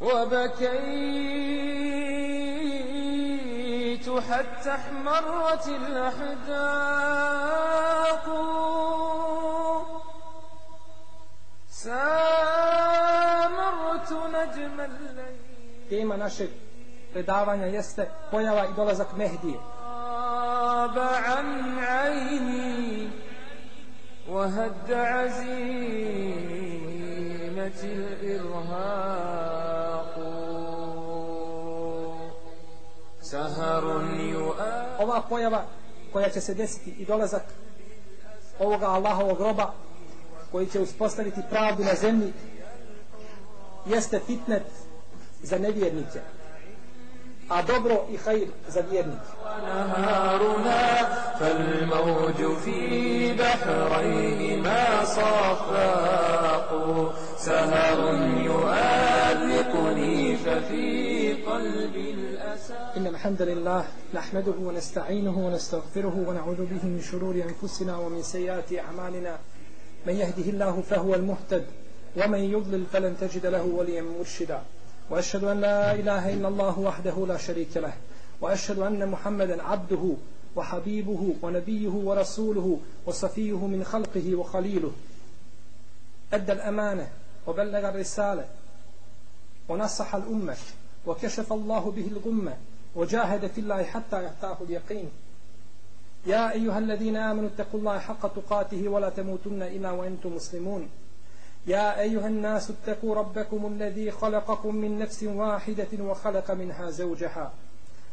وبكيت حتى احمرت الأحداق. سامرت نجم الليل. تيما ناشد predavanja jeste pojava i dolazak Mehdije, غاب عن عيني وهد عزيمة الإرهاق سهر يؤاب Ova pojava koja će se desiti i dolazak ovoga Allahovog groba koji će uspostaviti pravdu na zemlji jeste fitnet za nevjernike a dobro i hajr za vjernike ونهارنا فالموج في بحرين ما صفاق. سهر يؤذقني ففي قلبي الأسى. إن الحمد لله نحمده ونستعينه ونستغفره ونعوذ به من شرور أنفسنا ومن سيئات أعمالنا. من يهده الله فهو المهتد ومن يضلل فلن تجد له وليا مرشدا. وأشهد أن لا إله إلا الله وحده لا شريك له. وأشهد أن محمدا عبده وحبيبه ونبيه ورسوله وصفيه من خلقه وخليله. أدى الأمانة وبلغ الرسالة ونصح الأمة وكشف الله به الغمة وجاهد في الله حتى يحتاه اليقين. يا أيها الذين آمنوا اتقوا الله حق تقاته ولا تموتن إلا وأنتم مسلمون. يا أيها الناس اتقوا ربكم الذي خلقكم من نفس واحدة وخلق منها زوجها.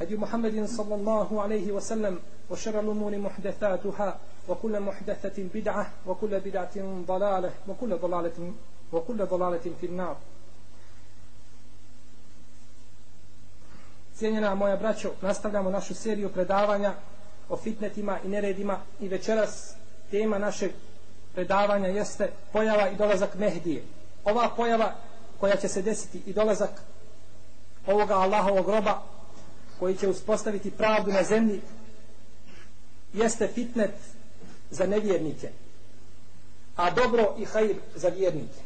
هدي محمد صلى الله عليه وسلم وشر الأمور محدثاتها وكل محدثة بدعة وكل بدعة ضلالة وكل ضلالة وكل ضلالة في النار Cijenjena moja braćo, nastavljamo našu seriju predavanja o fitnetima i neredima i večeras tema našeg predavanja jeste pojava i dolazak Mehdije. Ova pojava koja će se desiti i dolazak ovoga Allahovog groba koji će uspostaviti pravdu na zemlji jeste fitnet za nevjernike a dobro i hajr za vjernike.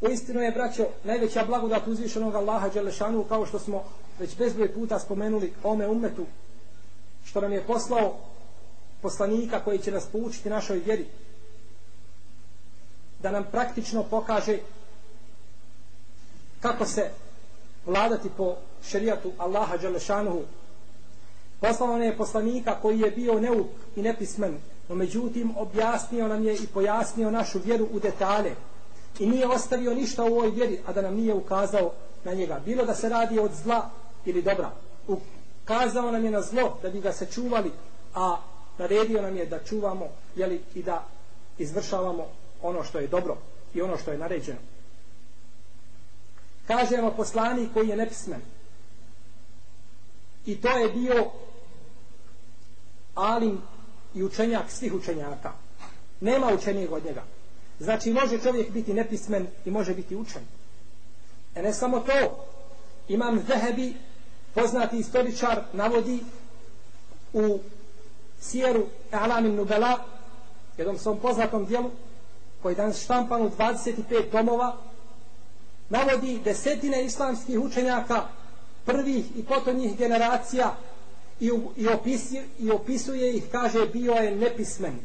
Uistinu je, braćo, najveća blagodat uzvišenog Allaha Đelešanu, kao što smo već bezbroj puta spomenuli ome umetu, što nam je poslao poslanika koji će nas poučiti našoj vjeri, da nam praktično pokaže kako se vladati po šerijatu Allaha Đalešanuhu. Poslao je poslanika koji je bio neuk i nepismen, no međutim objasnio nam je i pojasnio našu vjeru u detalje i nije ostavio ništa u ovoj vjeri, a da nam nije ukazao na njega. Bilo da se radi od zla ili dobra. Ukazao nam je na zlo da bi ga se čuvali, a naredio nam je da čuvamo jeli, i da izvršavamo ono što je dobro i ono što je naređeno. Kažemo poslani koji je nepismen. I to je bio alim i učenjak svih učenjaka. Nema učenijeg od njega. Znači može čovjek biti nepismen i može biti učen. E ne samo to. Imam Zehebi, poznati istoričar, navodi u sjeru Alamin Nubela, jednom svom poznatom dijelu, koji danas štampan u 25 tomova, navodi desetine islamskih učenjaka, prvih i potonjih generacija, i, i, opisi, i opisuje ih, kaže, bio je nepismen.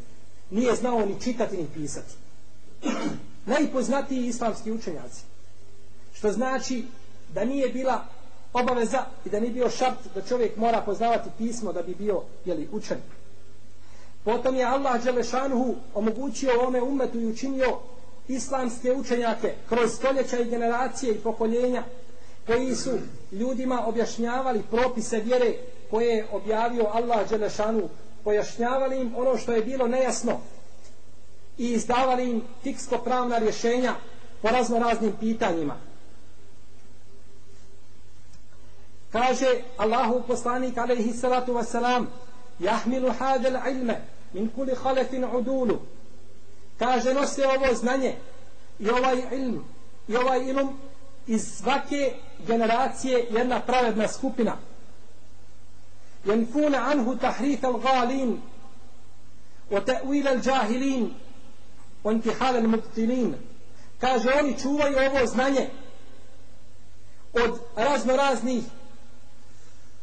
Nije znao ni čitati ni pisati najpoznatiji islamski učenjaci. Što znači da nije bila obaveza i da nije bio šart da čovjek mora poznavati pismo da bi bio jeli, učen. Potom je Allah Đelešanuhu omogućio ovome umetu i učinio islamske učenjake kroz stoljeća i generacije i pokoljenja koji su ljudima objašnjavali propise vjere koje je objavio Allah Đelešanu pojašnjavali im ono što je bilo nejasno i izdavali im fiksko pravna rješenja po razno raznim pitanjima. Kaže Allahu poslanik alaihi salatu wasalam jahmilu hadel ilme min kuli halefin udulu kaže nose ovo znanje i ovaj ilm i ovaj ilm iz svake generacije jedna pravedna skupina ينفون عنه تحريف الغالين وتأويل الجاهلين وانتحال المبطلين kaže oni čuvaju ovo znanje od razno raznih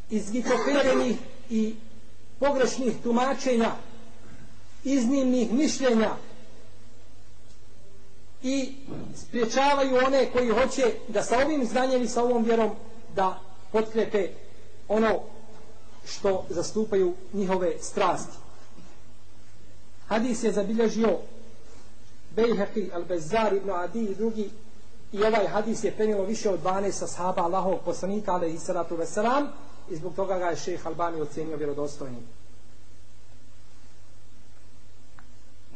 izvitoperenih i pogrešnih tumačenja iznimnih mišljenja i spriječavaju one koji hoće da sa ovim znanjem i sa ovom vjerom da potkrepe ono što zastupaju njihove strasti. Hadis je zabilježio Bejheqi, Al-Bezzar, Ibn Adi i drugi i ovaj hadis je prenijelo više od 12 sahaba Allahov poslanika alaihi salatu veselam i zbog toga ga je šeheh Albani ocenio vjerodostojnim.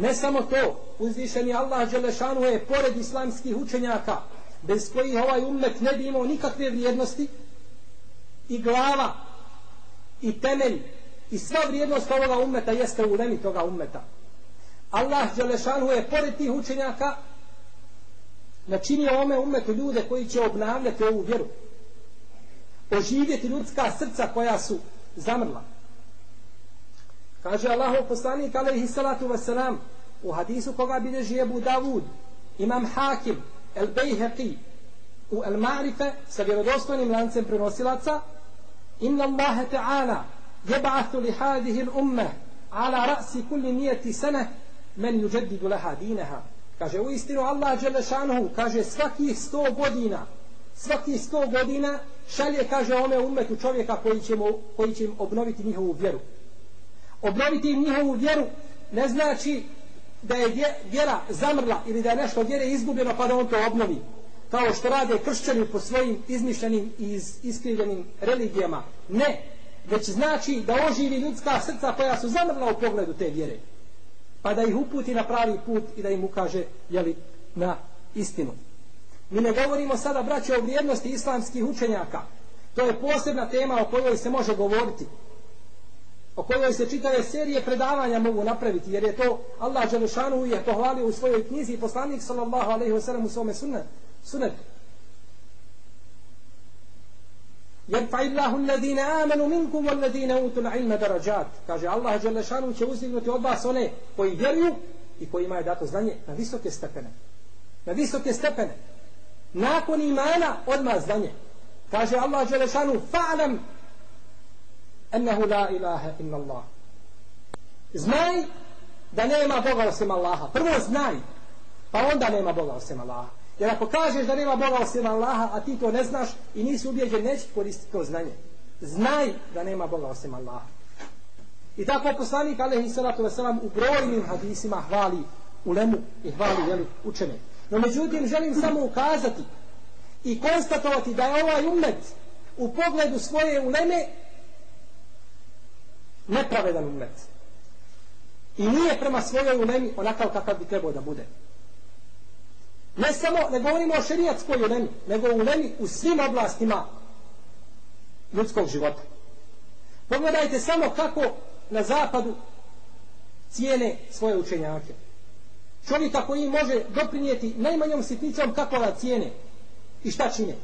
Ne samo to, uzvišeni Allah Đelešanu je pored islamskih učenjaka, bez kojih ovaj ummet ne bi imao nikakve vrijednosti, i glava, i temelj, i sva vrijednost ovoga ummeta jeste u lemi toga ummeta. Allah Đelešanu je pored tih učenjaka načinio ome ummetu ljude koji će obnavljati ovu vjeru. Oživjeti ljudska srca koja su zamrla. Kaže Allahu poslanik alaihi salatu wasalam u hadisu koga bilježi Abu Davud, Imam Hakim, El Bejheqi, u El Ma'rife sa vjerodostojnim lancem prenosilaca, Inna Allahe ta'ala jeba'athu li hadihi l'umme ala ra'si kulli nijeti sene men juđedidu leha dineha. Kaže, u istinu Allah Đelešanuhu, kaže, svakih sto godina, svakih sto godina šalje, kaže, ome umetu čovjeka koji će, mu, koji će im obnoviti njihovu vjeru obnoviti im njihovu vjeru ne znači da je vjera zamrla ili da je nešto vjere izgubljeno pa da on to obnovi. Kao što rade kršćani po svojim izmišljenim i iskrivljenim religijama. Ne, već znači da oživi ljudska srca koja su zamrla u pogledu te vjere. Pa da ih uputi na pravi put i da im ukaže jeli, na istinu. Mi ne govorimo sada braće o vrijednosti islamskih učenjaka. To je posebna tema o kojoj se može govoriti o kojoj se čitave serije predavanja mogu napraviti, jer je to Allah Đelešanu je pohvalio u svojoj knjizi i poslanik sallallahu alaihi wa sallam u svome sunnet. sunnet. Jer fa illahu alladine amanu minkum walladhina utul ilma darajat. Kaže Allah Đelešanu će uzdignuti od vas one koji vjeruju i koji imaju dato znanje na visoke stepene. Na visoke stepene. Nakon imana odmah znanje. Kaže Allah Đelešanu fa'lam ennehu la ilaha inna Allah. Znaj da nema Boga osim Allaha. Prvo znaj, pa onda nema Boga osim Allaha. Jer ako kažeš da nema Boga osim Allaha, a ti to ne znaš i nisi ubijeđen, neće koristiti to znanje. Znaj da nema Boga osim Allaha. I tako poslanik alaihi salatu wasalam u brojnim hadisima hvali ulemu i hvali jeli, učene. No međutim želim samo ukazati i konstatovati da je ovaj umet u pogledu svoje uleme nepravedan umet. I nije prema svojoj ulemi onakav kakav bi trebao da bude. Ne samo, ne govorimo o šerijatskoj ulemi, nego o ulemi u svim oblastima ljudskog života. Pogledajte samo kako na zapadu cijene svoje učenjake. Čovjeka koji može doprinijeti najmanjom sitnicom kako da cijene i šta čine.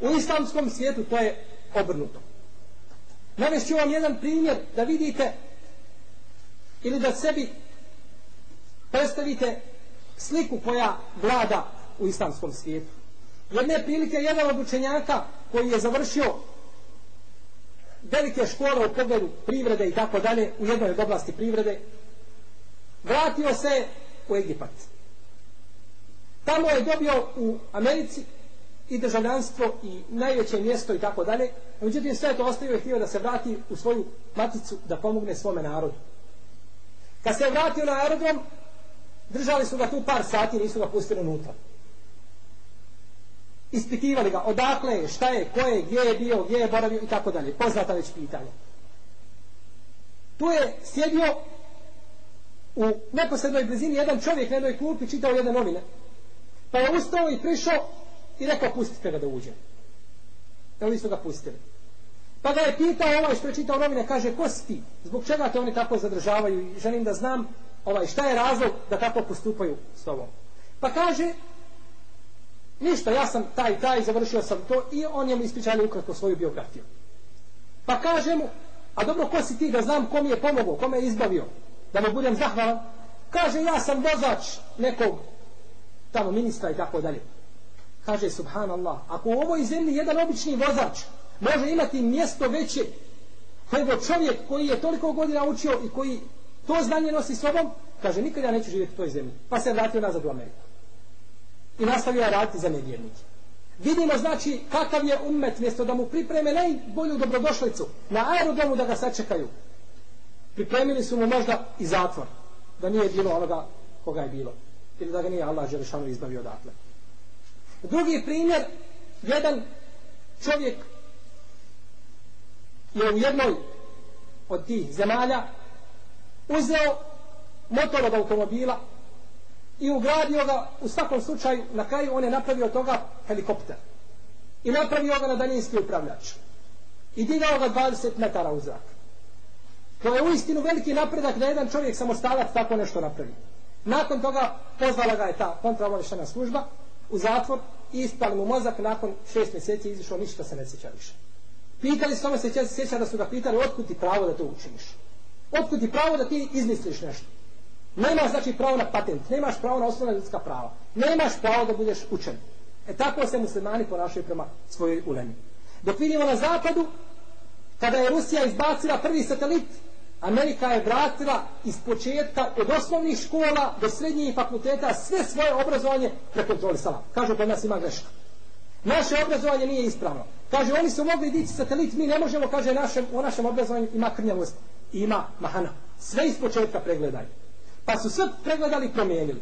U islamskom svijetu to je obrnuto. Navešću vam jedan primjer da vidite ili da sebi predstavite sliku koja vlada u islamskom svijetu. Jedne prilike jedan od učenjaka koji je završio velike škole u pogledu privrede i tako dalje u jednoj od oblasti privrede vratio se u Egipat. Tamo je dobio u Americi i državljanstvo i najveće mjesto i tako dalje. Međutim, sve to ostavio je htio da se vrati u svoju maticu da pomogne svome narodu. Kad se vratio na aerodrom, držali su ga tu par sati i nisu ga pustili unutra. Ispitivali ga odakle je, šta je, ko je, gdje je bio, gdje je boravio i tako dalje. Poznata već pitanja. Tu je sjedio u neposrednoj blizini jedan čovjek na jednoj klupi čitao jedne novine. Pa je ustao i prišao i rekao pustite ga da uđe. Evo isto ga pustili. Pa ga je pitao ovaj što je čitao novine, kaže, ko si ti? Zbog čega te oni tako zadržavaju i želim da znam ovaj, šta je razlog da tako postupaju s tobom. Pa kaže, ništa, ja sam taj, taj, završio sam to i on je mi ispričali ukratko svoju biografiju. Pa kaže mu, a dobro, ko si ti da znam kom je pomogao, kom je izbavio, da mu budem zahvalan? Kaže, ja sam vozač nekog tamo ministra i tako dalje. Kaže, subhanallah, ako u ovoj zemlji jedan obični vozač može imati mjesto veće nego čovjek koji je toliko godina učio i koji to znanje nosi sobom, kaže, nikad ja neću živjeti u toj zemlji. Pa se vratio nazad u Ameriku. I nastavio raditi za nevjernike. Vidimo znači kakav je ummet mjesto da mu pripreme najbolju dobrodošlicu na aerodomu da ga sačekaju. Pripremili su mu možda i zatvor. Da nije bilo onoga koga je bilo. Ili da ga nije Allah Želešanu izbavio odatle. Drugi primjer, jedan čovjek je u jednoj od tih zemalja uzeo motor od automobila i ugradio ga u svakom slučaju na kraju on je napravio toga helikopter. I napravio ga na daljinski upravljač. I digao ga 20 metara u zrak. To je uistinu veliki napredak da jedan čovjek samostalac tako nešto napravi. Nakon toga pozvala ga je ta kontraobavješena služba u zatvor i ispali mu mozak nakon šest mjeseci izišao ništa se ne sjeća više pitali su tome se sjeća da su ga pitali otkud ti pravo da to učiniš otkud ti pravo da ti izmisliš nešto Nemaš znači pravo na patent, nemaš pravo na osnovna ljudska prava. Nemaš pravo da budeš učen. E tako se muslimani ponašaju prema svojoj ulemi. Dok vidimo na zapadu, kada je Rusija izbacila prvi satelit, Amerika je vratila iz početka od osnovnih škola do srednjih fakulteta sve svoje obrazovanje prekontrolisala. Kažu da nas ima greška. Naše obrazovanje nije ispravno. Kaže, oni su mogli dići satelit, mi ne možemo, kaže, našem, u našem obrazovanju ima krnjavost, ima mahana. Sve iz početka pregledaju. Pa su sve pregledali i promijenili.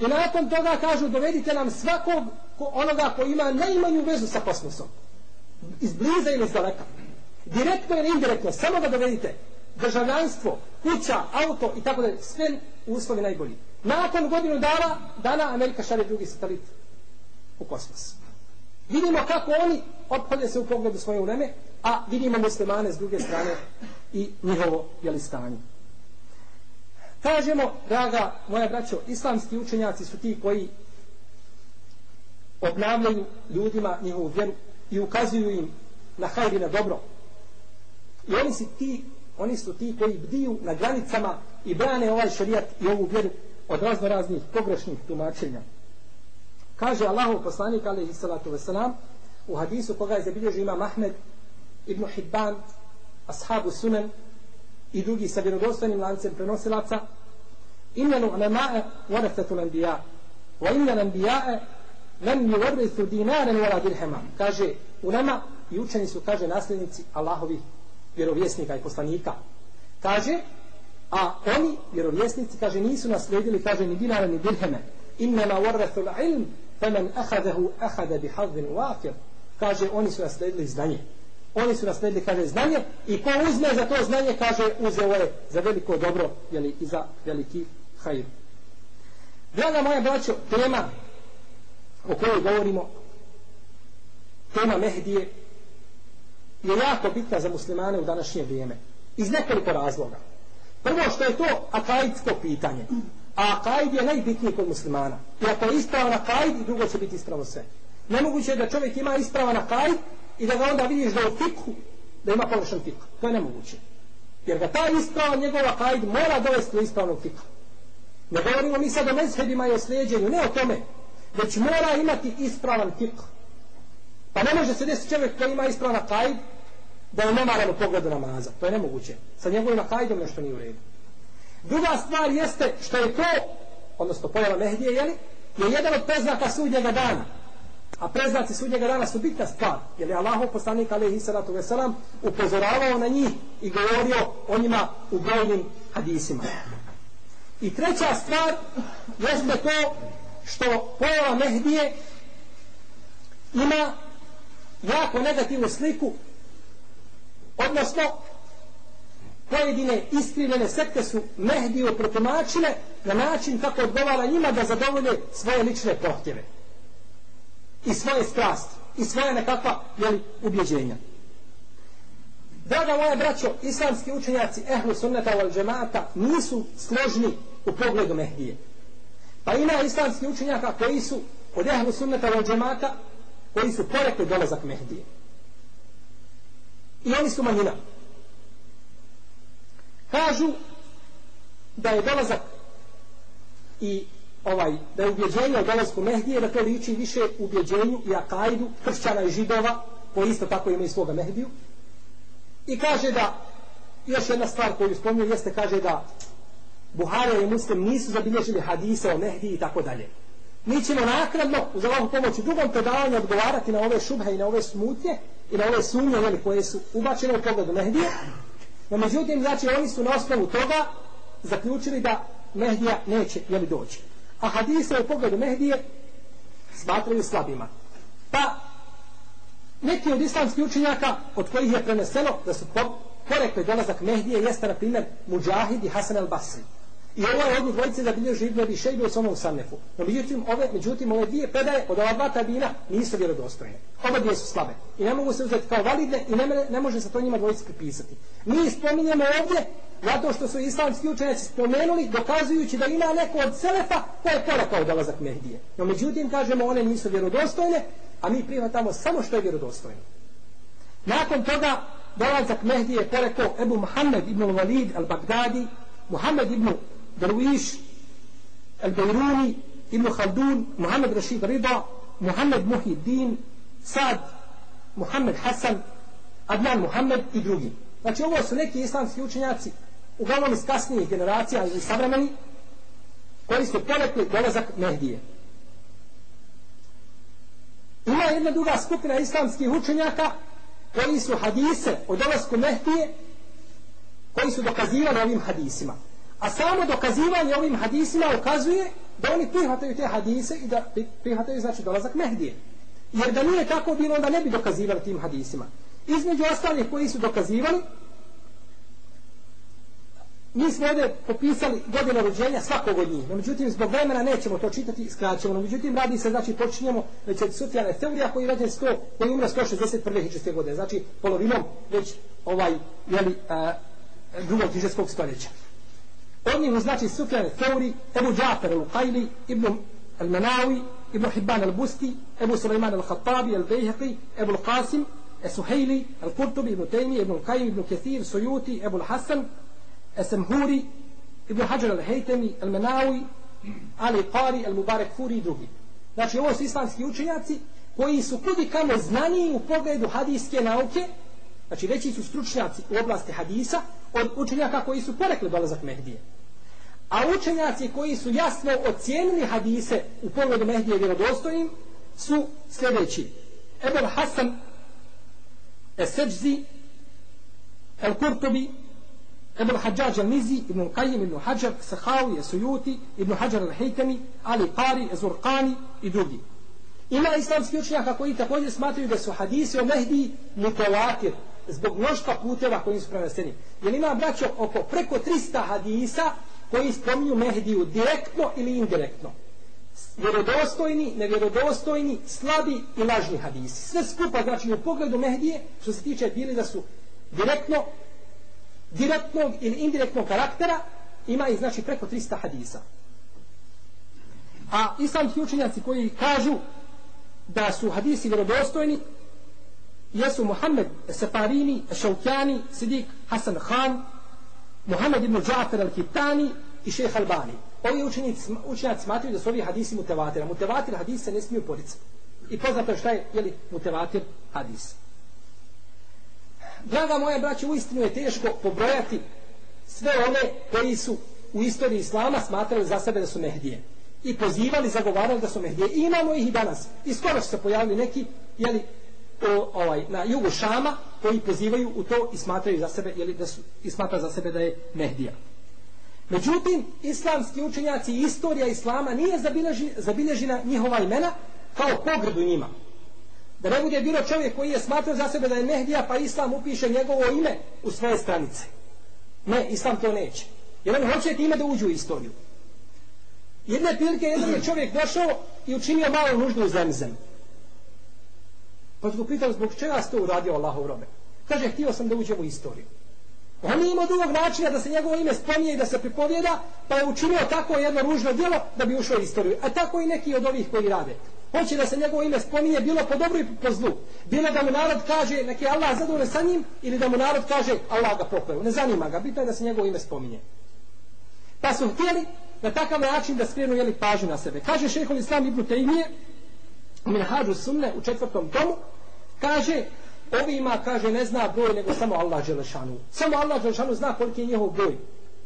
I nakon toga kažu dovedite nam svakog ko, onoga ko ima najmanju vezu sa kosmosom. Iz bliza ili iz daleka. Direktno ili indirektno, samo ga dovedite. Državljanstvo, kuća, auto i tako da sve uslovi najbolji. Nakon godinu dana, dana Amerika šalje drugi satelit u kosmos. Vidimo kako oni opholje se u pogledu svoje vreme, a vidimo muslimane s druge strane i njihovo jeli stanje. Kažemo, draga moja braćo, islamski učenjaci su ti koji obnavljaju ljudima njihovu vjeru i ukazuju im na hajri na dobro. I oni su ti, oni su ti koji bdiju na granicama i brane ovaj šarijat i ovu vjeru od razno raznih pogrešnih tumačenja. Kaže Allahu poslanik alaihi salatu wasalam u hadisu koga je zabilježio ima Mahmed ibn Hibban ashabu sunan i drugi sa vjerodostojnim lancem prenosilaca inna nu'lama'a warathatul anbiya wa inna al-anbiya'a lam yuwarithu dinaran wala dirhama kaže ulema i učeni su kaže nasljednici Allahovi vjerovjesnika i poslanika. Kaže a oni vjerovjesnici kaže nisu naslijedili kaže ni dinara ni dirheme. Innama warrathul ilm, ilm faman akhadahu bi hadvin wafir kaže oni su naslijedili znanje. Oni su nasledili, kaže, znanje i ko uzme za to znanje, kaže, uzeo je za veliko dobro, jeli, i za veliki hajr. Draga moja braćo, tema o kojoj govorimo, tema Mehdije, je jako bitna za muslimane u današnje vrijeme. Iz nekoliko razloga. Prvo što je to akaidsko pitanje. A akaid je najbitniji kod muslimana. I ako je ispravan akaid, drugo će biti ispravno sve. Nemoguće je da čovjek ima ispravan akaid i da ga onda vidiš da u fikhu, da ima površan fikhu. To je nemoguće. Jer ga ta ispravan njegov kajd mora dovesti do ispravnog fikha. Ne govorimo mi sad o mezhebima i o slijedjenju, ne o tome. Već mora imati ispravan fikh. Pa ne može se desiti čovjek koji ima ispravan kajd da je nemaran u pogledu namaza. To je nemoguće. Sa njegovim kajdom nešto nije u redu. Druga stvar jeste što je to, odnosno pojava Mehdije, jeli, je jedan od preznaka sudnjega dana. A preznaci sudnjega dana su bitna stvar. Jer je Allah poslanik alaihi salatu veselam upozoravao na njih i govorio o njima u brojnim hadisima. I treća stvar jeste to što pojava Mehdije ima jako negativnu sliku odnosno pojedine iskrivljene sekte su Mehdiju protumačile na način kako odgovara njima da zadovolje svoje lične prohtjeve i svoje strasti i svoje nekakva jeli, ubjeđenja. Draga moja braćo, islamski učenjaci ehlu sunneta wal džemata nisu složni u pogledu Mehdije. Pa ima islamski učenjaka koji su od ehlu sunneta wal džemata koji su porekli dolazak Mehdije. I oni su manjina. Kažu da je dolazak i ovaj, da je ubjeđenje o dolazku Mehdije, da to liči više ubjeđenju i akajdu kršćana i židova, koji isto tako imaju svoga Mehdiju. I kaže da, još jedna stvar koju spomnio jeste, kaže da Buhara i Muslim nisu zabilježili hadise o Mehdiji i tako dalje. Mi ćemo nakradno, uz Allahu pomoć u drugom predavanju odgovarati na ove šubhe i na ove smutnje i na ove sumnje jeli, koje su ubačene u pogledu Mehdije. No međutim, znači, oni su na osnovu toga zaključili da Mehdija neće jeli, doći. A hadise u pogledu Mehdije smatraju slabima. Pa, neki od islamskih učenjaka od kojih je preneseno da su porekli dolazak Mehdije jeste, na primjer, Mujahid i Hasan al-Basri. I ovo je odnu dvojice da bilježi Ibn Abi Šejbi u samom Sannefu. No, međutim, ove, međutim, ove dvije predaje od ova dva tabina nisu vjerodostojne. Oba dvije su slabe. I ne mogu se uzeti kao validne i ne, ne može se to njima dvojice pripisati. Mi spominjemo ovdje zato što su islamski učenjaci spomenuli dokazujući da ima neko od Selefa koje je porekao dolazak Mehdije. No, međutim, kažemo, one nisu vjerodostojne, a mi prihvatamo samo što je vjerodostojno. Nakon toga dolazak Mehdije je porekao Ebu Muhammed ibn Walid al-Baghdadi, Muhammed ibn Darwish, Al-Bajruni, Ibn Khaldun, رشيد Rashid Rida, محي الدين سعد محمد حسن Adnan Muhammed i drugi. Znači ovo su neki islamski učenjaci, uglavnom iz kasnijih generacija i savremeni, koji su porekli dolazak Mehdije. Ima jedna druga skupina islamskih učenjaka koji su hadise o dolazku Mehdije koji su dokazivali ovim hadisima. A samo dokazivanje ovim hadisima ukazuje da oni prihvataju te hadise i da prihvataju znači dolazak Mehdije. Jer da nije tako bilo, onda ne bi dokazivali tim hadisima. Između ostalih koji su dokazivali, mi smo ovdje popisali godine rođenja svakog od njih. No, međutim, zbog vremena nećemo to čitati, skraćemo. No, međutim, radi se, znači, počinjemo već od Sufjane Teorija koji je rođen 100, koji umre 161. hiđarske godine. Znači, polovinom već ovaj, jeli, a, drugog hiđarskog stoljeća. Od njih znači Sufjan Thauri, Ebu Džafer al-Qajli, Ibn al-Manawi, Ibn Hibban al-Busti, Ebu Sulaiman al-Khattabi, al-Bayhaqi, Ebu al-Qasim, Esuhejli, Al-Kurtubi, Ibn Taymi, Ibn Al-Qaim, Ibn Kathir, Suyuti, Ebu Al-Hasan, Esemhuri, Ibn Hajar Al-Haytami, Al-Manawi, Ali Qari, Al-Mubarak Furi i drugi. Znači, ovo su islamski učenjaci koji su kudi kamo znani u pogledu hadijske nauke, Znači veći su stručnjaci u oblasti hadisa od učenjaka koji su porekli dolazak Mehdije. A učenjaci koji su jasno ocijenili hadise u pogledu Mehdije vjerodostojnim su sljedeći. Ebel Hasan Eseđzi El Kurtobi Ebel Hadžađ El Nizi Ibn Qajim Ibn Hadžar Sahawi Esujuti Ibn Hadžar El Hejtemi Ali Qari Ezurqani i drugi. Ima islamski učenjaka koji također smatraju da su hadisi o Mehdiji mutavatir, zbog mnoštva puteva koji su preneseni. Jer ima braćo oko preko 300 hadisa koji spominju Mehdiju direktno ili indirektno. Vjerodostojni, nevjerodostojni, slabi i lažni hadisi. Sve skupa, znači u pogledu Mehdije, što se tiče bili da su direktno, direktnog ili indirektnog karaktera, ima i znači preko 300 hadisa. A islamski učenjaci koji kažu da su hadisi vjerodostojni, jesu Muhammed Sefarini, Šaukjani, Sidik Hasan Khan, Muhammed ibn Džafer al-Kitani i šeha Albani. Ovi učenici, učenjaci smatruju da su ovi hadisi mutevatira. Mutevatir hadis se ne smiju poricati. I poznato je šta je, jeli, mutevatir hadis. Draga moja braća, u istinu je teško pobrojati sve one koji su u istoriji Islama smatrali za sebe da su Mehdije. I pozivali, zagovarali da su Mehdije. I imamo ih i danas. I skoro su se pojavili neki, jeli, o, ovaj, na jugu Šama koji pozivaju u to i smatraju za sebe ili da su, i smatra za sebe da je Mehdija. Međutim, islamski učenjaci i istorija islama nije zabilježi, zabilježena njihova imena kao pogrdu njima. Da ne bude bilo čovjek koji je smatrao za sebe da je Mehdija pa islam upiše njegovo ime u svoje stranice. Ne, islam to neće. Jer on hoće time da uđu u istoriju. Jedne prilike, jedan je čovjek došao i učinio malo nuždu u zemzem. Pa su pitali zbog čega ste uradio Allahov robe. Kaže, htio sam da uđem u istoriju. On nije imao drugog načina da se njegovo ime spominje i da se pripovjeda, pa je učinio tako jedno ružno djelo da bi ušao u istoriju. A tako i neki od ovih koji rade. Hoće da se njegovo ime spominje bilo po dobru i po zlu. Bilo da mu narod kaže neki Allah zadovoljen sa njim ili da mu narod kaže Allah ga pokoju. Ne zanima ga, bitno je da se njegovo ime spominje. Pa su htjeli na takav način da skrenu jeli pažnju na sebe. Kaže šehol Islam Ibn Taymiye u Minhađu Sunne u četvrtom tomu, kaže ovima, kaže, ne zna broj nego samo Allah Đelešanu. Samo Allah Đelešanu zna koliki je njihov broj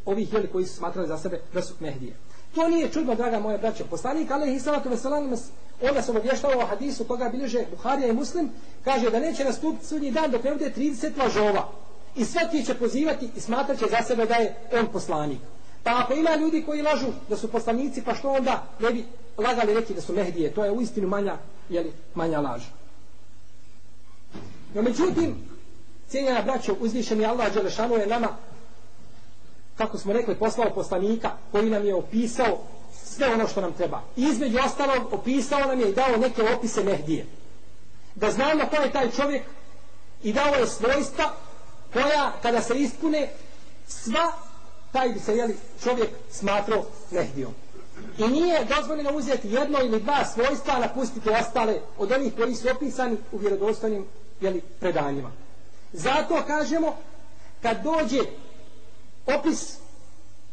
ovih jeli koji su smatrali za sebe da su Mehdije. To nije čudno, draga moja braća. Poslanik Alehi Salatu Veselam onda se obavještava o hadisu koga bilježe Buharija i Muslim, kaže da neće nastupiti sudnji dan dok ne bude 30 lažova. I svaki će pozivati i smatrat će za sebe da je on poslanik. Pa ako ima ljudi koji lažu da su poslanici, pa što onda ne bi lagali neki da su Mehdije? To je u istinu manja, jeli, manja laža. No međutim, cijenjena braćo, uzvišeni Allah Đelešanu je nama, kako smo rekli, poslao poslanika koji nam je opisao sve ono što nam treba. I između ostalog opisao nam je i dao neke opise Mehdije. Da znamo ko je taj čovjek i dao je svojstva koja kada se ispune sva taj bi se jeli, čovjek smatrao Mehdijom. I nije dozvoljeno uzeti jedno ili dva svojstva, a napustiti ostale od onih koji su opisani u vjerodostojnim jeli, predanjima. Zato kažemo, kad dođe opis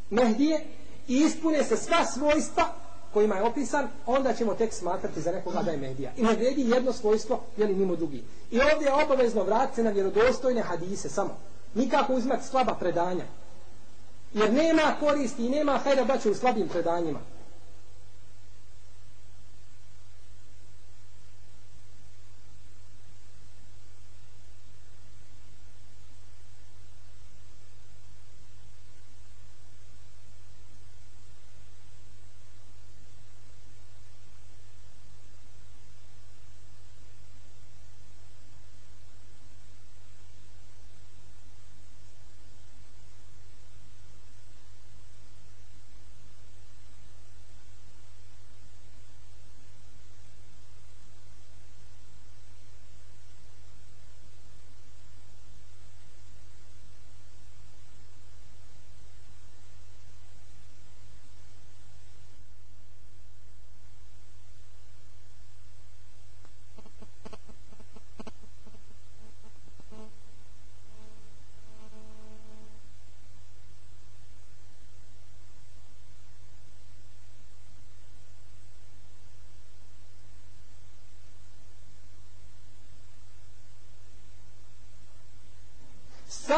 Mehdije i ispune se sva svojstva kojima je opisan, onda ćemo tek smatrati za nekoga da je Mehdija. I ne vredi jedno svojstvo, jeli mimo drugi. I ovdje je obavezno vratiti se na vjerodostojne hadise samo. Nikako uzmati slaba predanja. Jer nema koristi i nema hajda braće u slabim predanjima.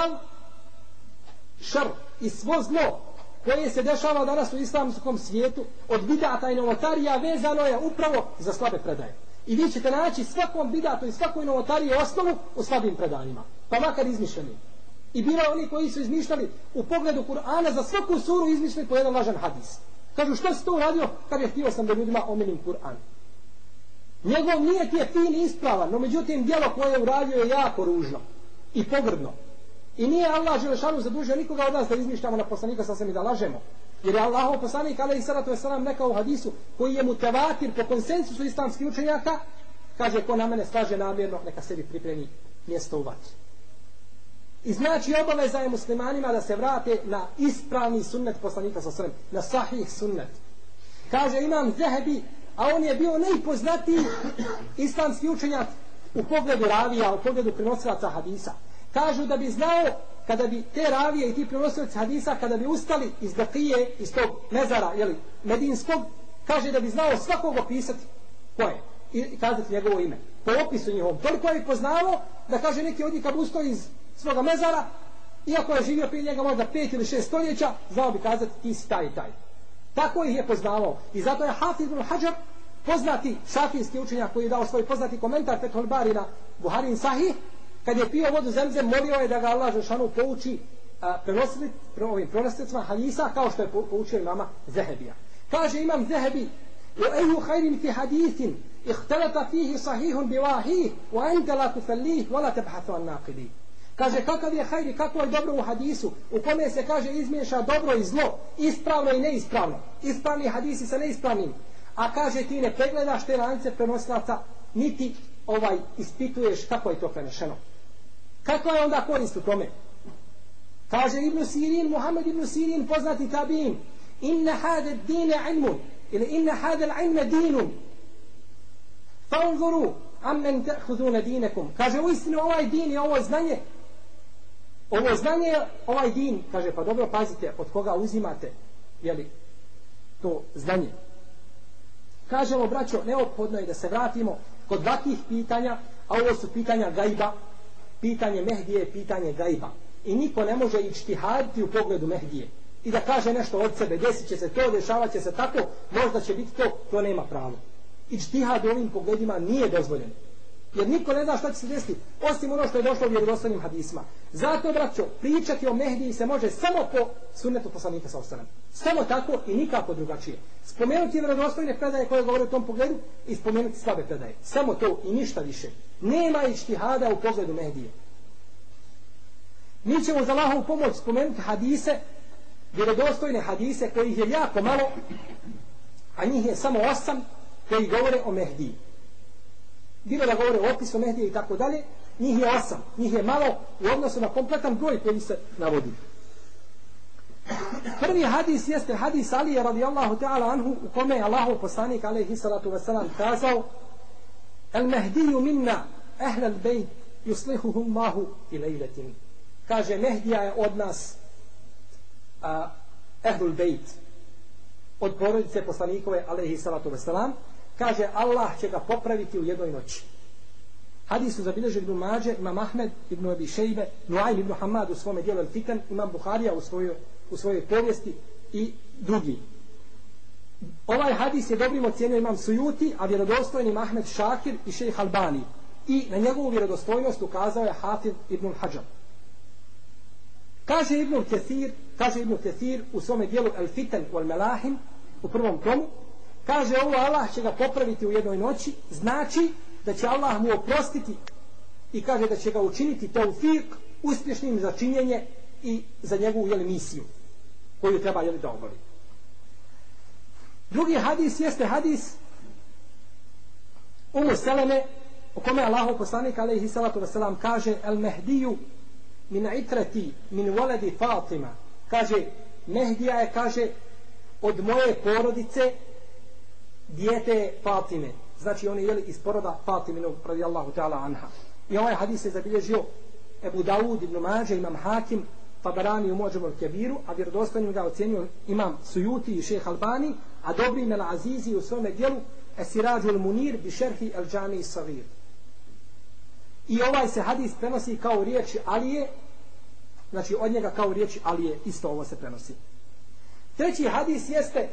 Sav šr i svo zlo koje se dešava danas u islamskom svijetu od bidata i novotarija vezano je upravo za slabe predaje. I vi ćete naći svakom bidatu i svakoj novotariji osnovu u slabim predanjima. Pa makar izmišljeni. I bilo oni koji su izmišljali u pogledu Kur'ana za svaku suru izmišljali po jedan lažan hadis. Kažu što si to uradio kad je htio sam da ljudima omenim Kur'an. Njegov nije ti je fin ispravan, no međutim djelo koje je uradio je jako ružno i pogrdno. I nije Allah Želešanu zadužio nikoga od nas da izmišljamo na poslanika sa i da lažemo. Jer je Allahov poslanik, ali i salatu je salam, neka u hadisu, koji je mutavatir po konsensusu islamskih učenjaka, kaže, ko na mene slaže namjerno, neka sebi pripremi mjesto u vatru. I znači obaveza je muslimanima da se vrate na ispravni sunnet poslanika sa srem, na sahih sunnet. Kaže imam Zehebi, a on je bio najpoznatiji islamski učenjak u pogledu ravija, u pogledu prenosilaca hadisa. Kažu da bi znao kada bi te ravije i ti prenosioci hadisa kada bi ustali iz Bakije, iz tog mezara, jeli, medinskog, kaže da bi znao svakog opisati ko je i kazati njegovo ime. Po opisu njihovom. Toliko je poznao da kaže neki od njih kad ustao iz svoga mezara, iako je živio prije njega možda pet ili šest stoljeća, znao bi kazati ti si taj i taj. Tako ih je poznavao. I zato je Hafiz ibn Hajar poznati šafijski učenjak koji je dao svoj poznati komentar Fethul Bari na Buharin Sahih, kad je pio vodu zemzem, molio je da ga Allah Žešanu pouči a, prenositi pre ovim prenosicima hadisa kao što je poučio imama Zehebija. Kaže imam Zehebi, u eju hajrin fi hadithin, ihtelata fihi sahihun bi wahih, wa ente la tufallih, wa la tebhathu an naqidi. Kaže kakav je hajri, kako je dobro u hadisu u kome se kaže izmiješa dobro i zlo, ispravno i neispravno. Ispravni hadisi sa neispravnim. A kaže ti ne pregledaš te lance prenosilaca, niti ovaj ispituješ kako je to prenešeno. Kako je onda korist u tome? Kaže Ibn Sirin, Muhammed Ibn Sirin, poznati tabin, inna hada dine ilmun, ili inna hada ilme dinun, fanzuru, ammen ta'khuduna dinekum. Kaže, u istinu ovaj din je ovo znanje, ovo znanje, je ovaj din, kaže, pa dobro, pazite, od koga uzimate, jeli, to znanje. Kažemo, braćo, neophodno je da se vratimo kod vakih pitanja, a ovo su pitanja gajba, pitanje Mehdije je pitanje gajba. I niko ne može ičtihaditi u pogledu Mehdije. I da kaže nešto od sebe, desit će se to, dešavat će se tako, možda će biti to, to nema pravo. I u ovim pogledima nije dozvoljeno. Jer niko ne zna šta će se desiti, osim ono što je došlo u vjerodostanim hadisma. Zato, braćo, pričati o Mehdiji se može samo po sunnetu poslanika sa ostanem. Samo tako i nikako drugačije. Spomenuti vjerodostojne predaje koje govore u tom pogledu i spomenuti slabe predaje. Samo to i ništa više. Nema ištihada u pogledu Mehdije. Mi ćemo za Allahovu pomoć spomenuti hadise, vjerodostojne hadise kojih je jako malo, a njih je samo osam koji govore o Mehdiji bilo da govore o opisu Mehdije i tako dalje, njih je osam, njih je malo u odnosu na kompletan broj koji se navodi. Prvi hadis jeste hadis Alije radijallahu ta'ala anhu u kome je Allahov poslanik alaihi salatu wasalam kazao El Mehdiju minna ehlel bejt yuslihuhum mahu i lejletin. Kaže Mehdija je od nas a, ehlul bejt od porodice poslanikove alaihi salatu wasalam kaže Allah će ga popraviti u jednoj noći. Hadis su zabilježili Ibn Mađe, Imam Ahmed, Ibn Abi Šejbe, Nuaym Ibn Hamad u svome dijelu Al-Fitan, Imam Buharija u svojoj, u svojoj povijesti i drugi. Ovaj hadis je dobrim ocjenio Imam Sujuti, a vjerodostojni Ahmed Šakir i Šejh Albani. I na njegovu vjerodostojnost ukazao je Hafid Ibn Hajar. Kaže Ibn Kathir, kaže Ibn Kathir u svome dijelu Al-Fitan u Al-Melahim, u prvom tomu, kaže ovo Allah će ga popraviti u jednoj noći. Znači da će Allah mu oprostiti i kaže da će ga učiniti taufik uspješnim za činjenje i za njegovu jeli, misiju koju treba jeli, da obavi drugi hadis jeste hadis Umu Seleme o kome Allah poslanik alaihi salatu wasalam kaže el mehdiju min itrati min voledi Fatima. Kaže Mehdija je kaže od moje porodice dijete Fatime. Znači oni jeli iz poroda Fatiminog radijallahu ta'ala anha. I ovaj hadis je zabilježio Ebu Dawud ibn Mađe, imam Hakim, Tabarani u Mođemu Kebiru, a vjerodostojno ga ocenio imam Sujuti i šeh Albani, a dobri na Azizi u svome dijelu Esirađu al Munir bi šerhi al Džani i Savir. I ovaj se hadis prenosi kao riječi Alije, znači od njega kao riječi Alije, isto ovo se prenosi. Treći hadis jeste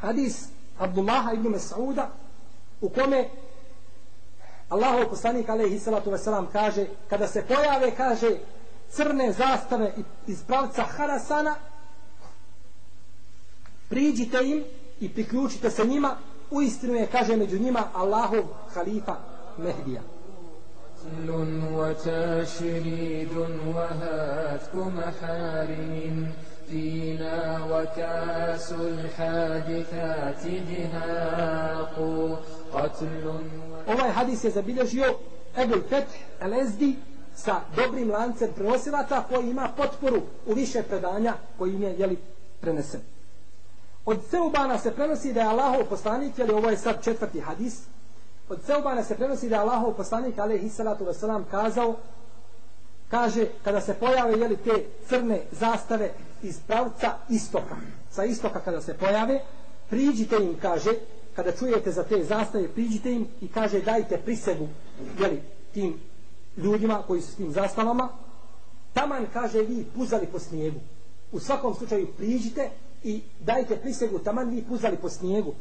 hadis Abdullaha ibn Mas'uda u kome Allahov poslanik alejhi salatu vesselam kaže kada se pojave kaže crne zastave iz pravca Harasana priđite im i priključite se njima u istinu je kaže među njima Allahov halifa Mehdija وتشريد وهاتك محارم فينا وكاس الحادثات جهاق قتل Ovaj hadis je zabilježio Ebul Feth al-Ezdi sa dobrim lancem prenosilaca koji ima potporu u više predanja koji im je jeli, prenesen. Od Seubana se prenosi da je Allahov poslanik, jeli ovo je sad četvrti hadis, od Seubana se prenosi da je Allahov poslanik, alaihi salatu wasalam, kazao kaže kada se pojave jeli te crne zastave iz pravca istoka. Sa istoka kada se pojave priđite im kaže kada čujete za te zastave priđite im i kaže dajte prisegu jeli tim ljudima koji su s tim zastavama. Taman kaže vi puzali po snijegu. U svakom slučaju priđite i dajte prisegu taman vi puzali po snijegu.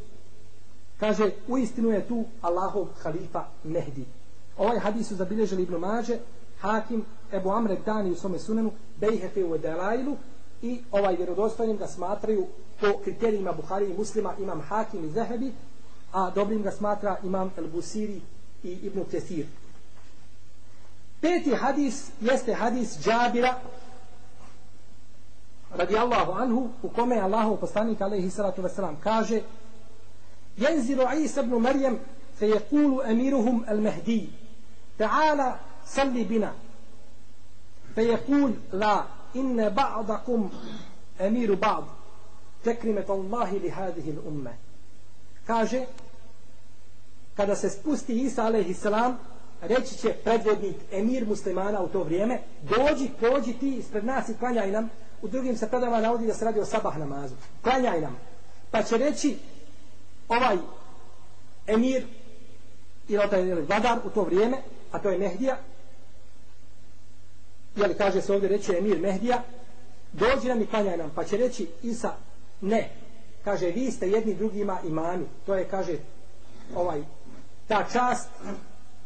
Kaže u istinu je tu Allahov halifa Mehdi. Ovaj hadis su zabilježili Ibn Mađe Hakim Ebu Amre Dani u svome sunenu Bejhefe u Edelailu i ovaj vjerodostojnim ga smatraju po kriterijima Buhari i Muslima imam Hakim i Zehebi a dobrim ga smatra imam El Busiri i Ibnu Kesir. Peti hadis jeste hadis Džabira radi Allahu Anhu u kome je Allahu poslanik alaihi salatu wasalam kaže jenziru Isa ibn Marijem fe je kulu emiruhum El Mehdi Ta'ala صل بنا فيقول لا إن بعضكم أمير بعض تكرمة الله لهذه الأمة kaže kada se spusti Isa alaihi salam reći će predvodnik emir muslimana u to vrijeme dođi, pođi ti ispred nas i klanjaj nam u drugim se predama navodi da se radi o sabah namazu klanjaj nam pa će reći ovaj emir ili taj vladar u to vrijeme a to je Mehdija jeli kaže se ovdje reći emir Mehdija dođi nam i klanjaj nam. Pa će reći Isa ne. Kaže vi ste jedni drugima imami, to je kaže ovaj ta čast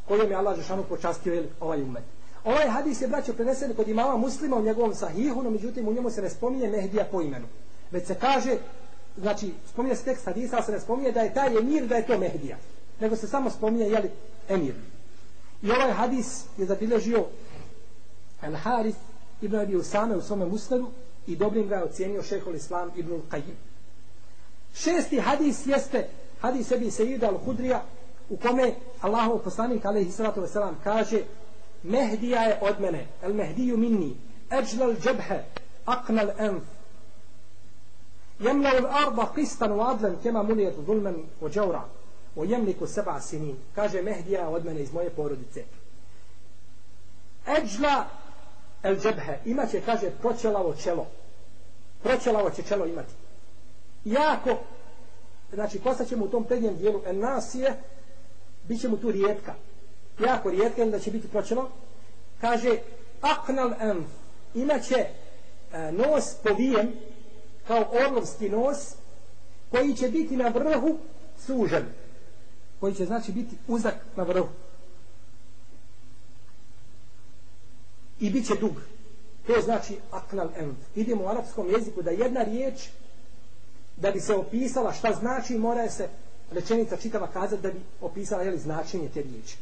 kojom je Allah Žešanu počastio jeli, ovaj umet. Ovaj hadis je braćo prenesen kod imama muslima u njegovom sahihu no međutim u njemu se ne spominje Mehdija po imenu. Već se kaže znači spominje se tekst hadisa ali se ne spominje da je taj emir da je to Mehdija. Nego se samo spominje jeli, emir. I ovaj hadis je zabilježio El Harith ibn Abi Usame u svome musnadu i dobrim ga je ocjenio šehol Islam ibn Qajim šesti hadis jeste hadis Ebi Sejida al-Hudrija u kome Allahov poslanik alaihi salatu wasalam kaže Mehdija je od mene el Mehdiju minni eđlal džebhe aqnal enf يملأ الأرض قسطا وعدلا كما مليت ظلما وجورا ويملك سبع سنين kaže Mehdija od mene iz moje porodice Eđla el džebhe imaće kaže proćelavo čelo. Proćelavo će čelo imati. Jako znači postaćemo u tom prednjem dijelu en nasije bit će mu tu rijetka. Jako rijetka da će biti proćelo? Kaže aknal enf imaće e, nos povijen kao orlovski nos koji će biti na vrhu sužen. Koji će znači biti uzak na vrhu. I bit će dug. To znači aknal end. vidimo u arapskom jeziku da jedna riječ da bi se opisala šta znači mora se rečenica čitava kazati da bi opisala jeli, značenje te riječi.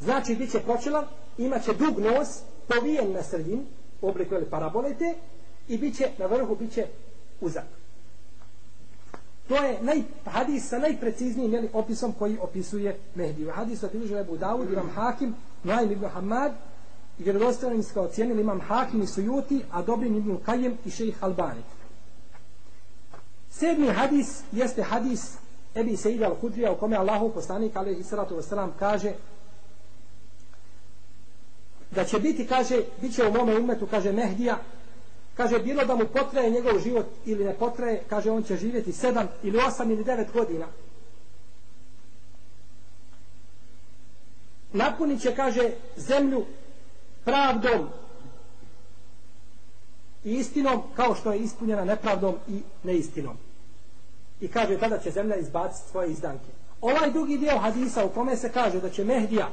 Znači bit će pročelan imat će dug nos povijen na sredin u obliku ili parabolete i bit će na vrhu bit će uzak. To je naj, hadis sa najpreciznijim jeli, opisom koji opisuje Mehdi. U hadisu opisu Ebu Dawud imam Hakim Naim ibn Hamad i vjerodostojnim su kao cijenili imam Hakim i Sujuti a dobrim ibn Kajem i šejih Albani sedmi hadis jeste hadis Ebi Seid al-Hudrija u kome Allahu poslanik alaihi salatu wasalam kaže da će biti, kaže, bit će u mome umetu, kaže Mehdija, kaže, bilo da mu potraje njegov život ili ne potraje, kaže, on će živjeti sedam ili osam ili devet godina. Napunit će, kaže, zemlju pravdom i istinom kao što je ispunjena nepravdom i neistinom. I kaže, tada će zemlja izbaciti svoje izdanke. Ovaj drugi dio hadisa u kome se kaže da će Mehdija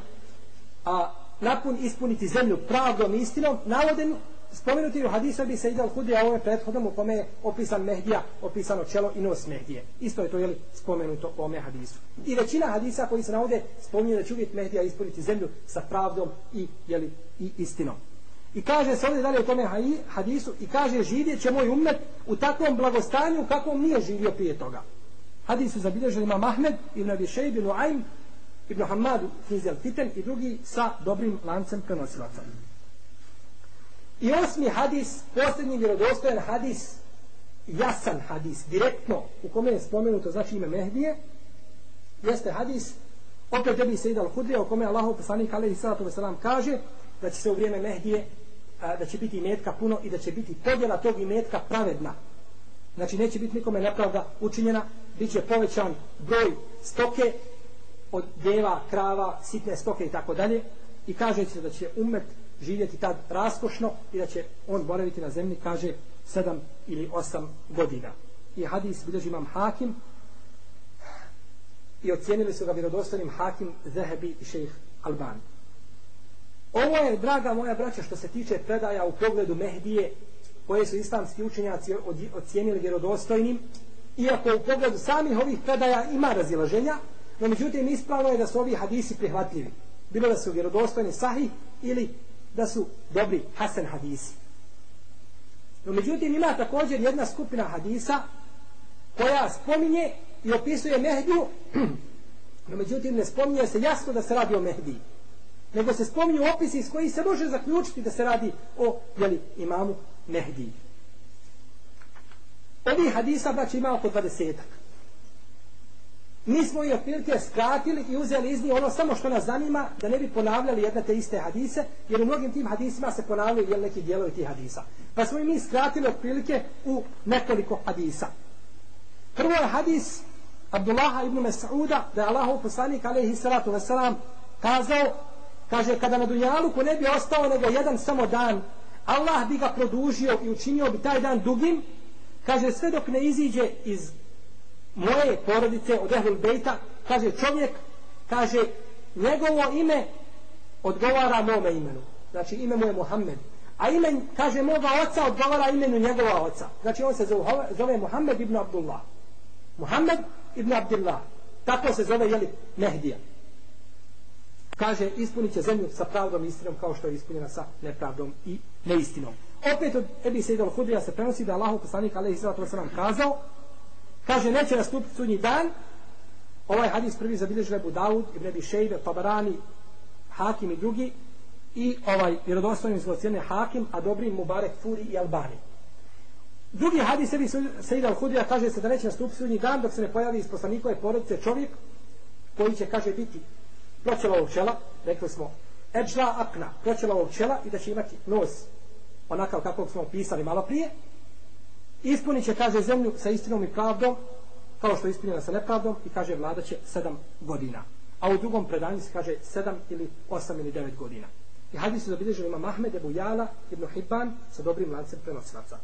a napun ispuniti zemlju pravdom i istinom, navode spomenuti u hadisa bi se idal hudija ovome prethodom u kome je opisan Mehdija, opisano čelo i nos Mehdije. Isto je to jeli, spomenuto u ome hadisu. I većina hadisa koji se navode spominje da će uvijek Mehdija ispuniti zemlju sa pravdom i, jeli, i istinom. I kaže se ovdje dalje u tome hadisu i kaže živjet će moj umet u takvom blagostanju kakvom nije živio prije toga. Hadisu zabilježili ima Mahmed ibn Abi Shayb ibn Uaym Ibn Hamad ibn Al-Fitan i drugi sa dobrim lancem prenosilaca. I osmi hadis, posljednji vjerodostojan hadis, jasan hadis, direktno, u kome je spomenuto, znači ime Mehdije, jeste hadis, opet tebi se idal hudrija, u kome Allahov poslanik alaihi sallatu wasalam kaže, da će se u vrijeme Mehdije, a, da će biti imetka puno i da će biti podjela tog imetka pravedna. Znači neće biti nikome nepravda učinjena, bit će povećan broj stoke od djeva, krava, sitne stoke i tako dalje i kaže se da će umet živjeti tad raskošno i da će on boraviti na zemlji, kaže, sedam ili osam godina. I hadis bilježi imam hakim i ocijenili su ga vjerodostojnim hakim Zehebi i šejh Albani. Ovo je, draga moja braća, što se tiče predaja u pogledu Mehdije, koje su islamski učenjaci ocijenili vjerodostojnim, iako u pogledu samih ovih predaja ima razilaženja, No međutim ispravno je da su ovi hadisi prihvatljivi. bilo da su vjerodostojni sahih ili da su dobri hasan hadisi. No međutim ima također jedna skupina hadisa koja spominje i opisuje Mehdiju, no međutim ne spominje se jasno da se radi o Mehdiji. Nego se spominju opisi iz koji se može zaključiti da se radi o jeli, imamu Mehdiji. Ovi hadisa braći ima oko dvadesetak. Mi smo i otprilike skratili i uzeli iz njih ono samo što nas zanima da ne bi ponavljali jedne te iste hadise, jer u mnogim tim hadisima se ponavljaju jel neki dijelovi tih hadisa. Pa smo i mi skratili otprilike u nekoliko hadisa. Prvo je hadis Abdullaha ibn Mas'uda da je Allahov poslanik alaihi salatu wasalam kazao, kaže kada na Dunjaluku ne bi ostao nego jedan samo dan, Allah bi ga produžio i učinio bi taj dan dugim, kaže sve dok ne iziđe iz moje porodice od Ehlul Bejta, kaže čovjek, kaže njegovo ime odgovara mome imenu. Znači ime mu je Muhammed. A ime, kaže, moga oca odgovara imenu njegova oca. Znači on se zove, zove Muhammed ibn Abdullah. Muhammed ibn Abdullah. Tako se zove, jeli, Mehdija. Kaže, ispunit će zemlju sa pravdom i istinom kao što je ispunjena sa nepravdom i neistinom. Opet od Ebi Sejdal Hudrija se prenosi da Allahu poslanik alaihi sallatu wasallam kazao kaže neće nastupiti sudnji dan. Ovaj hadis prvi zabilježio Ebu Dawud Ibn Ebi Šejbe, Tabarani Hakim i drugi. I ovaj vjerodostojni zlocijene Hakim a dobri Mubarek Furi i Albani. Drugi hadis sebi Sejda Al-Hudrija kaže se da neće nastupiti sudnji dan dok se ne pojavi iz poslanikove porodice čovjek koji će kaže biti proćelovog čela. Rekli smo edžla Akna proćelovog čela i da će imati nos onakav kakvog smo pisali malo prije ispunit će, kaže, zemlju sa istinom i pravdom, kao što je ispunjena sa nepravdom, i kaže, vlada će sedam godina. A u drugom predanju se kaže sedam ili osam ili devet godina. I hadis su zabilježili ima Mahmed, Ebu Jala, Ibn Hibban, sa dobrim lancem prenosilaca.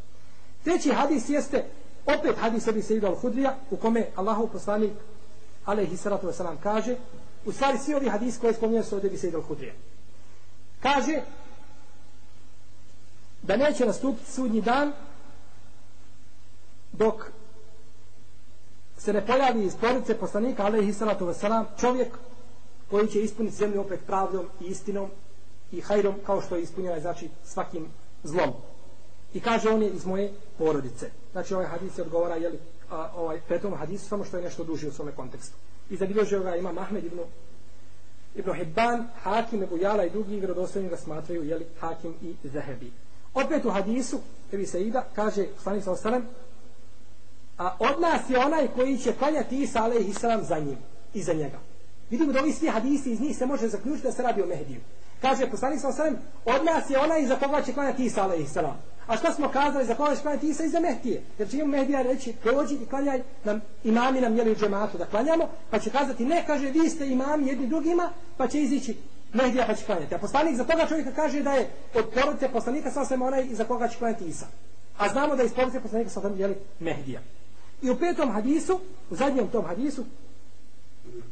Treći hadis jeste, opet hadis Ebi Sejid al-Hudrija, u kome Allahu poslanik, alaihi salatu wasalam, kaže, u stvari svi ovi hadis koje spominjaju su od Ebi Sejid al-Hudrija. Kaže, da neće nastupiti sudnji dan dok se ne pojavi iz porodice poslanika alaihi salatu wasalam čovjek koji će ispuniti zemlju opet pravdom i istinom i hajrom kao što je ispunjena znači svakim zlom. I kaže on je iz moje porodice. Znači ovaj hadis je odgovara jeli, a, ovaj, petom hadisu samo što je nešto duži u svome kontekstu. I zabilježio ga ima Mahmed ibn Ibn Hibban, Hakim, Ebu Jala i drugi vjerodostojni ga smatraju jeli, Hakim i Zahebi. Opet u hadisu, Ebi Seida kaže, poslanik sa osanem, a od nas je onaj koji će klanjati Isa alaihi salam za njim i za njega. Vidimo da ovi svi hadisi iz njih se može zaključiti da se radi o Mehdiju. Kaže poslanik sa alejhi od nas je onaj za koga će klanjati Isa alejhi salam. A šta smo kazali za koga će klanjati Isa i za Mehdije? Jer će njemu Mehdija reći prođi i klanjaj nam imami nam jeli džematu da klanjamo, pa će kazati ne kaže vi ste imami jedni drugima, pa će izići Mehdija pa će klanjati. A poslanik za toga čovjeka kaže da je od porodice poslanika sa onaj za koga će klanjati Isa. A znamo da iz porodice poslanika sallallahu jeli Mehdija. I u petom hadisu, u zadnjem tom hadisu,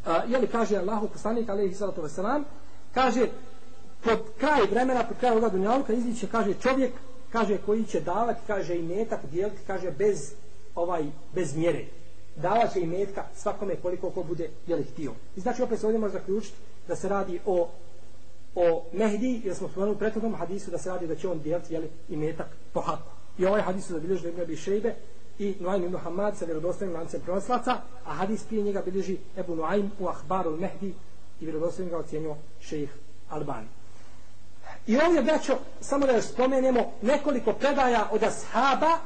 a, jeli kaže Allahu poslanik alaihi salatu vesselam, kaže pod kraj vremena, pod kraj ovoga dunjalka izliče, kaže čovjek, kaže koji će davati, kaže i metak dijeliti, kaže bez ovaj bez mjere. Davat će i metka svakome koliko ko bude jeli htio. I znači opet se ovdje može zaključiti da se radi o o Mehdi, jer smo spomenuli u prethodnom hadisu da se radi da će on dijeliti jeli, i metak po haku. I ovaj hadis su zabilježili Ibn Abi Šejbe i Nuaym ibn Hamad sa vjerodostojnim lancem prenoslaca, a hadis prije njega bilježi Ebu Nuaym u Ahbarul Mehdi i vjerodostojnim ga ocjenio šejih Albani. I ovdje, braćo, samo da još spomenemo nekoliko predaja od ashaba,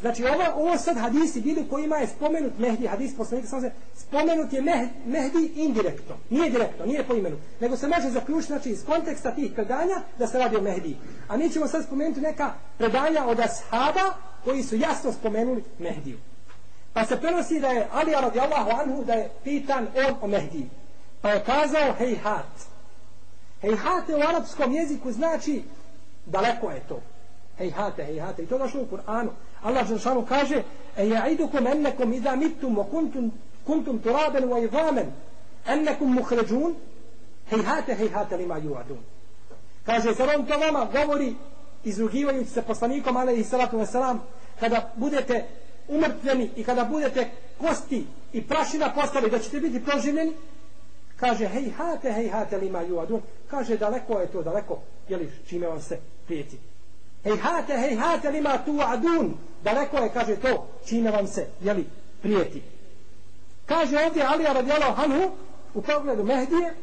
znači ovo, ovo sad hadisi bili kojima je spomenut Mehdi, hadis poslanika, samo se spomenut je Mehdi indirektno, nije direktno, nije po imenu, nego se može zaključiti znači, iz konteksta tih predanja da se radi o Mehdi. A mi ćemo sad spomenuti neka predanja od ashaba koji su jasno spomenuli Mehdiju. Pa se prenosi da je Ali radijallahu anhu da je pitan on o Mehdiji. Pa je kazao hejhat. Hejhate u arapskom jeziku znači daleko je to. Hejhate, hejhate. I to došlo u Kur'anu. Allah Žešanu kaže e ja'idukum ennekom idha mittum wa kuntum, kuntum turaben wa idhamen ennekum muhređun hejhate, hejhate lima juadun. Kaže, zar on to vama govori izrugivajući se poslanikom alaihi salatu wasalam kada budete umrtveni i kada budete kosti i prašina postali da ćete biti proživljeni Kaže, hej hate, hej hate lima juadun. Kaže, daleko je to, daleko, jeli, čime vam se prijeti. Hej hate, hej hate lima tu adun. Daleko je, kaže to, čime vam se, jeli, prijeti. Kaže ovdje Alija radijalahu Hanhu, u pogledu Mehdije,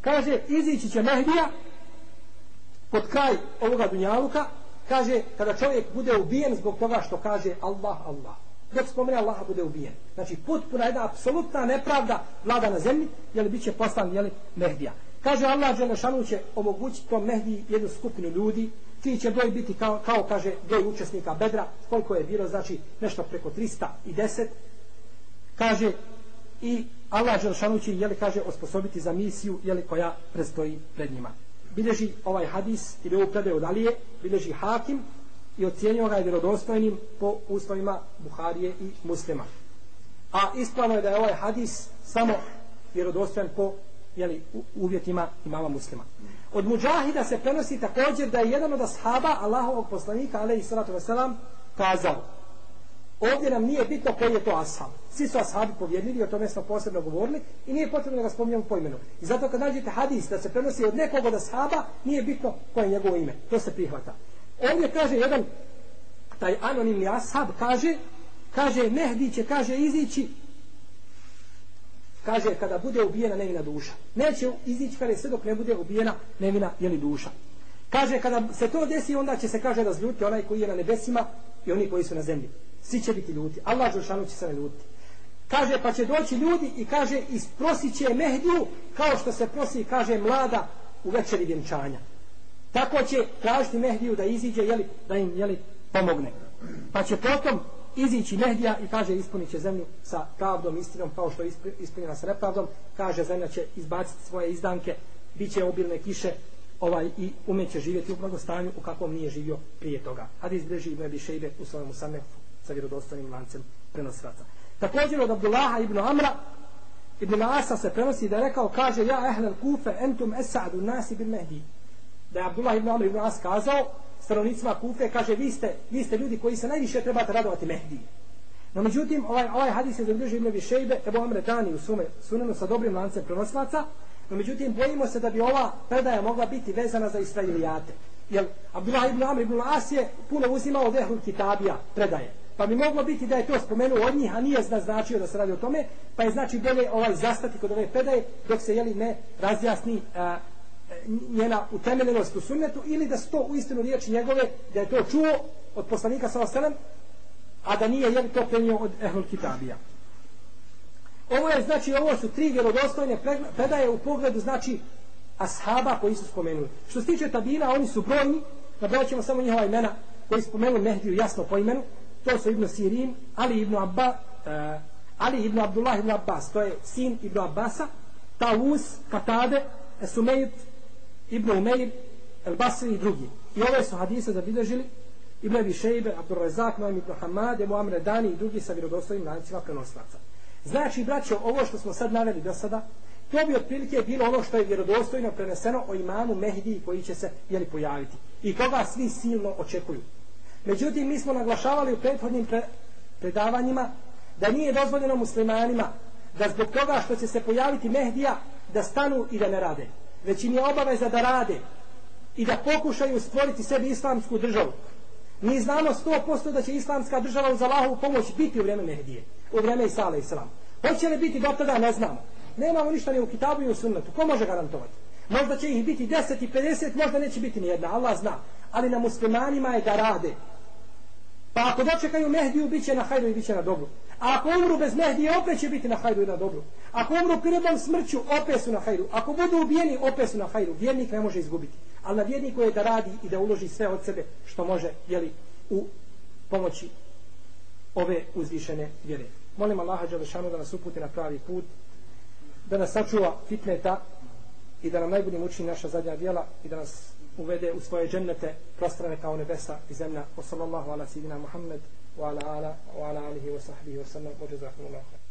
kaže, izići će Mehdija, pod kraj ovoga dunjaluka, kaže, kada čovjek bude ubijen zbog toga što kaže Allah, Allah dok spomene Allaha bude ubijen. Znači potpuna jedna apsolutna nepravda vlada na zemlji, jel bit će poslan jeli, Mehdija. Kaže Allah Đelešanu će omogućiti tom Mehdiji jednu skupinu ljudi, ti će broj biti kao, kao kaže broj učesnika Bedra, koliko je bilo, znači nešto preko 310. Kaže i Allah Đelešanu će jeli, kaže, osposobiti za misiju jeli, koja predstoji pred njima. Bileži ovaj hadis ili ovu predaju dalije, bileži hakim i ocijenio ga je vjerodostojnim po uslovima Buharije i muslima. A ispravno je da je ovaj hadis samo vjerodostojan po jeli, uvjetima imama muslima. Od muđahida se prenosi također da je jedan od ashaba Allahovog poslanika, ale i salatu wasalam, kazao ovdje nam nije bitno koji je to ashab. Svi su ashabi povjerljivi, o tome smo posebno govorili i nije potrebno da ga spominjamo po imenu. I zato kad nađete hadis da se prenosi od nekog od ashaba, nije bitno koje je njegovo ime. To se prihvata. Ovdje kaže jedan taj anonimni ashab kaže kaže Mehdi će kaže izići kaže kada bude ubijena nevina duša neće izići kada sve dok ne bude ubijena nevina jeli duša kaže kada se to desi onda će se kaže razljuti onaj koji je na nebesima i oni koji su na zemlji svi će biti ljuti. Allah Đelšanu će se ne ljuti. Kaže pa će doći ljudi i kaže isprosit će Mehdiju kao što se prosi kaže mlada u večeri vjenčanja. Tako će tražiti Mehdiju da iziđe jeli, da im jeli, pomogne. Pa će potom izići Mehdija i kaže ispunit će zemlju sa pravdom, istinom kao što je ispunjena sa nepravdom. Kaže zemlja će izbaciti svoje izdanke bit će obilne kiše ovaj i umeće živjeti u blagostanju u kakvom nije živio prije toga. Hadis breži Ibn Abi Šejbe u svojom samefu sa vjerodostanim lancem prenosilaca također od Abdullaha ibn Amra Ibn Asa se prenosi da je rekao kaže ja ehlel kufe entum esadu nasi bil Mehdi da je Abdullah ibn Amr ibn As kazao stanovnicima Kufe, kaže vi ste, vi ste ljudi koji se najviše trebate radovati Mehdi. No međutim, ovaj, ovaj hadis je zabilježio Ibn Šejbe, Ebu Amre Dani u sume, sunenu sa dobrim lancem prenosilaca, no međutim, bojimo se da bi ova predaja mogla biti vezana za Israilijate. Jer Abdullah ibn Amr ibn As je puno uzimao od Ehlul Kitabija predaje. Pa bi moglo biti da je to spomenuo od njih, a nije značio da se radi o tome, pa je znači bolje ovaj zastati kod ove predaje, dok se jeli ne razjasni a, njena utemeljenost u sunnetu ili da sto u istinu riječi njegove da je to čuo od poslanika sa osanem a da nije jeli to prenio od Ehlul Kitabija. Ovo je znači ovo su tri vjerodostojne predaje u pogledu znači ashaba koji su spomenuli. Što se tiče tabina oni su brojni nabrojat ćemo samo njihova imena koji spomenu Mehdiju jasno po imenu to su Ibn Sirin Ali Ibn Abba uh, Ali Ibn Abdullah Ibn Abbas to je sin Ibn Abbasa Taus, Katade Sumejt Ibn Umeir, El Basri i drugi. I ove su hadise zabilježili Ibn Abi Šejbe, Abdur Rezak, Noam Ibn Hamad, Ebu Amre Dani i drugi sa vjerodostojnim lancima prenoslaca. Znači, braćo, ovo što smo sad naveli do sada, to bi otprilike bilo ono što je vjerodostojno preneseno o imamu Mehdi koji će se jeli, pojaviti. I koga svi silno očekuju. Međutim, mi smo naglašavali u prethodnim pre predavanjima da nije dozvoljeno muslimanima da zbog toga što će se pojaviti Mehdija da stanu i da ne rade već im je obaveza da rade i da pokušaju stvoriti sebi islamsku državu. Mi znamo 100% da će islamska država uz Allahovu pomoć biti u vrijeme Mehdije, u vrijeme Isala Islam. Hoće li biti do tada, ne znamo. Nemamo ništa ni u kitabu i u sunnetu. Ko može garantovati? Možda će ih biti 10 i 50, možda neće biti ni jedna, Allah zna. Ali na muslimanima je da rade. Pa ako dočekaju Mehdiju, bit će na hajdu i bit će na dobru. A ako umru bez Mehdije, opet će biti na hajdu i na dobru. Ako umru prirodnom smrću, opet su na hajdu. Ako budu ubijeni, opet su na hajdu. Vjernik ne može izgubiti. Ali na vjerniku je da radi i da uloži sve od sebe što može jeli, u pomoći ove uzvišene vjere. Molim Allaha Đalešanu da nas uputi na pravi put, da nas sačuva fitneta i da nam najbolje uči naša zadnja djela i da nas uvede u svoje džennete prostrane kao nebesa i zemlja. Wa sallallahu ala sidina Muhammed wa ala ala wa ala alihi wa sahbihi wa sallam. Wa jazakumullahu.